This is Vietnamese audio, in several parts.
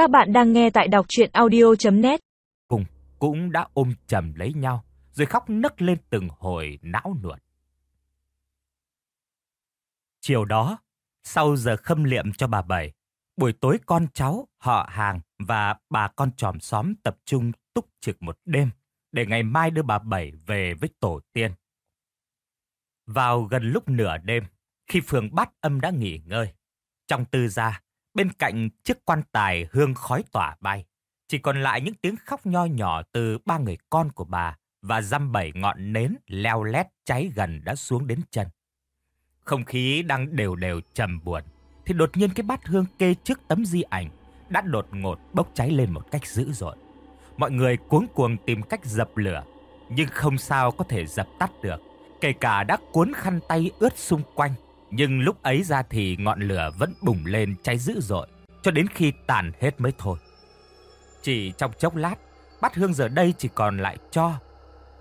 Các bạn đang nghe tại đọc audio net Cùng cũng đã ôm chầm lấy nhau, rồi khóc nấc lên từng hồi não nuột. Chiều đó, sau giờ khâm liệm cho bà Bảy, buổi tối con cháu, họ hàng và bà con chòm xóm tập trung túc trực một đêm để ngày mai đưa bà Bảy về với tổ tiên. Vào gần lúc nửa đêm, khi phường bát âm đã nghỉ ngơi, trong tư gia, bên cạnh chiếc quan tài hương khói tỏa bay, chỉ còn lại những tiếng khóc nho nhỏ từ ba người con của bà và dăm bảy ngọn nến leo lét cháy gần đã xuống đến chân. Không khí đang đều đều trầm buồn, thì đột nhiên cái bát hương kê trước tấm di ảnh đã đột ngột bốc cháy lên một cách dữ dội. Mọi người cuống cuồng tìm cách dập lửa, nhưng không sao có thể dập tắt được. Kể cả đã cuốn khăn tay ướt xung quanh, nhưng lúc ấy ra thì ngọn lửa vẫn bùng lên cháy dữ dội, cho đến khi tàn hết mới thôi. Chỉ trong chốc lát, bát hương giờ đây chỉ còn lại cho.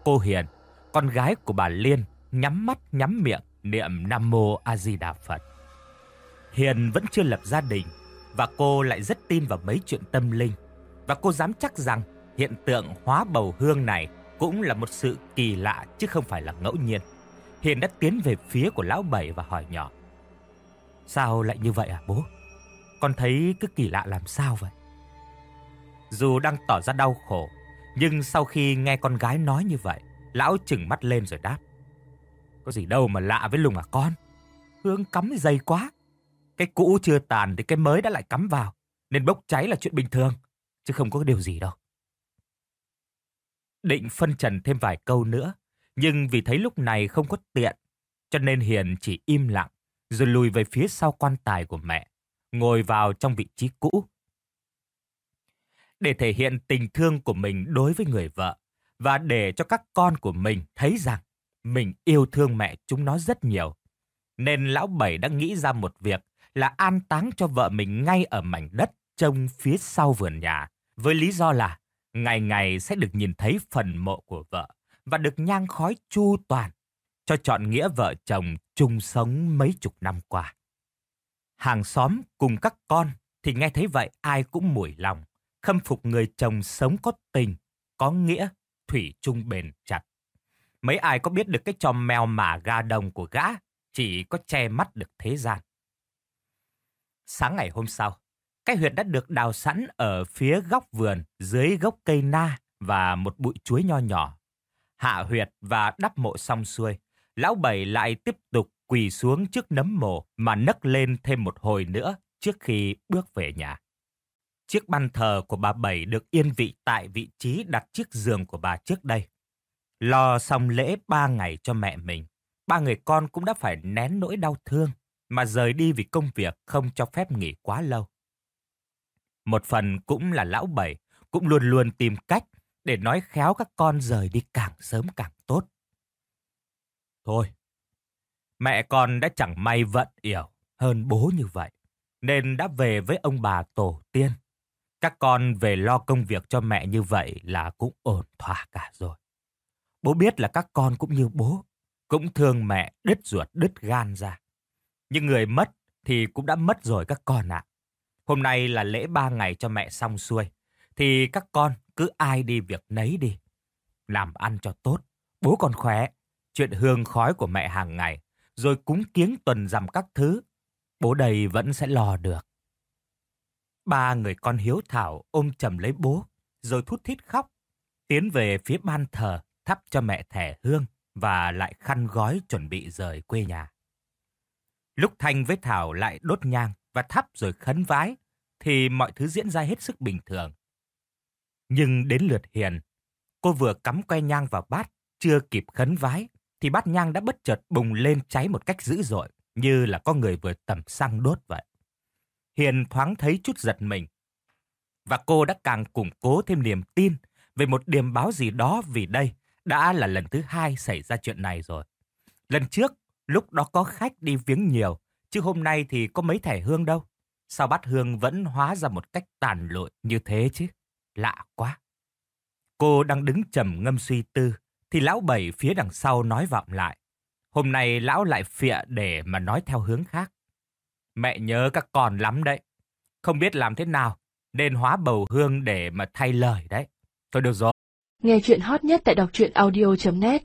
Cô Hiền, con gái của bà Liên, nhắm mắt nhắm miệng niệm Nam Mô A Di Đà Phật. Hiền vẫn chưa lập gia đình và cô lại rất tin vào mấy chuyện tâm linh và cô dám chắc rằng hiện tượng hóa bầu hương này cũng là một sự kỳ lạ chứ không phải là ngẫu nhiên. Hiền đã tiến về phía của lão bảy và hỏi nhỏ. Sao lại như vậy à bố? Con thấy cứ kỳ lạ làm sao vậy? Dù đang tỏ ra đau khổ, nhưng sau khi nghe con gái nói như vậy, lão chừng mắt lên rồi đáp. Có gì đâu mà lạ với Lùng à con. Hương cắm dày quá. Cái cũ chưa tàn thì cái mới đã lại cắm vào. Nên bốc cháy là chuyện bình thường. Chứ không có điều gì đâu. Định phân trần thêm vài câu nữa. Nhưng vì thấy lúc này không có tiện. Cho nên Hiền chỉ im lặng. Rồi lùi về phía sau quan tài của mẹ. Ngồi vào trong vị trí cũ. Để thể hiện tình thương của mình đối với người vợ. Và để cho các con của mình thấy rằng mình yêu thương mẹ chúng nó rất nhiều. Nên lão bảy đã nghĩ ra một việc là an táng cho vợ mình ngay ở mảnh đất trông phía sau vườn nhà. Với lý do là ngày ngày sẽ được nhìn thấy phần mộ của vợ và được nhang khói chu toàn cho chọn nghĩa vợ chồng chung sống mấy chục năm qua. Hàng xóm cùng các con thì nghe thấy vậy ai cũng mủi lòng, khâm phục người chồng sống có tình, có nghĩa, thủy chung bền chặt. Mấy ai có biết được cái trò mèo mả ga đồng của gã, chỉ có che mắt được thế gian. Sáng ngày hôm sau, cái huyệt đã được đào sẵn ở phía góc vườn dưới gốc cây na và một bụi chuối nho nhỏ. Hạ huyệt và đắp mộ xong xuôi, lão bảy lại tiếp tục quỳ xuống trước nấm mộ mà nấc lên thêm một hồi nữa trước khi bước về nhà. Chiếc ban thờ của bà Bảy được yên vị tại vị trí đặt chiếc giường của bà trước đây. Lo xong lễ ba ngày cho mẹ mình, ba người con cũng đã phải nén nỗi đau thương mà rời đi vì công việc không cho phép nghỉ quá lâu. Một phần cũng là lão bảy, cũng luôn luôn tìm cách để nói khéo các con rời đi càng sớm càng tốt. Thôi, mẹ con đã chẳng may vận yểu hơn bố như vậy, nên đã về với ông bà tổ tiên. Các con về lo công việc cho mẹ như vậy là cũng ổn thỏa cả rồi. Bố biết là các con cũng như bố, cũng thương mẹ đứt ruột đứt gan ra. Nhưng người mất thì cũng đã mất rồi các con ạ. Hôm nay là lễ ba ngày cho mẹ xong xuôi, thì các con cứ ai đi việc nấy đi. Làm ăn cho tốt, bố còn khỏe. Chuyện hương khói của mẹ hàng ngày, rồi cúng kiếng tuần rằm các thứ, bố đầy vẫn sẽ lo được. Ba người con hiếu thảo ôm chầm lấy bố, rồi thút thít khóc, tiến về phía ban thờ thắp cho mẹ thẻ hương và lại khăn gói chuẩn bị rời quê nhà. Lúc Thanh với Thảo lại đốt nhang và thắp rồi khấn vái, thì mọi thứ diễn ra hết sức bình thường. Nhưng đến lượt Hiền, cô vừa cắm que nhang vào bát, chưa kịp khấn vái, thì bát nhang đã bất chợt bùng lên cháy một cách dữ dội, như là có người vừa tẩm xăng đốt vậy. Hiền thoáng thấy chút giật mình. Và cô đã càng củng cố thêm niềm tin về một điềm báo gì đó vì đây đã là lần thứ hai xảy ra chuyện này rồi. Lần trước, lúc đó có khách đi viếng nhiều, chứ hôm nay thì có mấy thẻ hương đâu. Sao bát hương vẫn hóa ra một cách tàn lội như thế chứ? Lạ quá. Cô đang đứng trầm ngâm suy tư, thì lão bảy phía đằng sau nói vọng lại. Hôm nay lão lại phịa để mà nói theo hướng khác. Mẹ nhớ các con lắm đấy. Không biết làm thế nào, nên hóa bầu hương để mà thay lời đấy. Thôi được rồi. Nghe chuyện hot nhất tại đọc truyện audio.net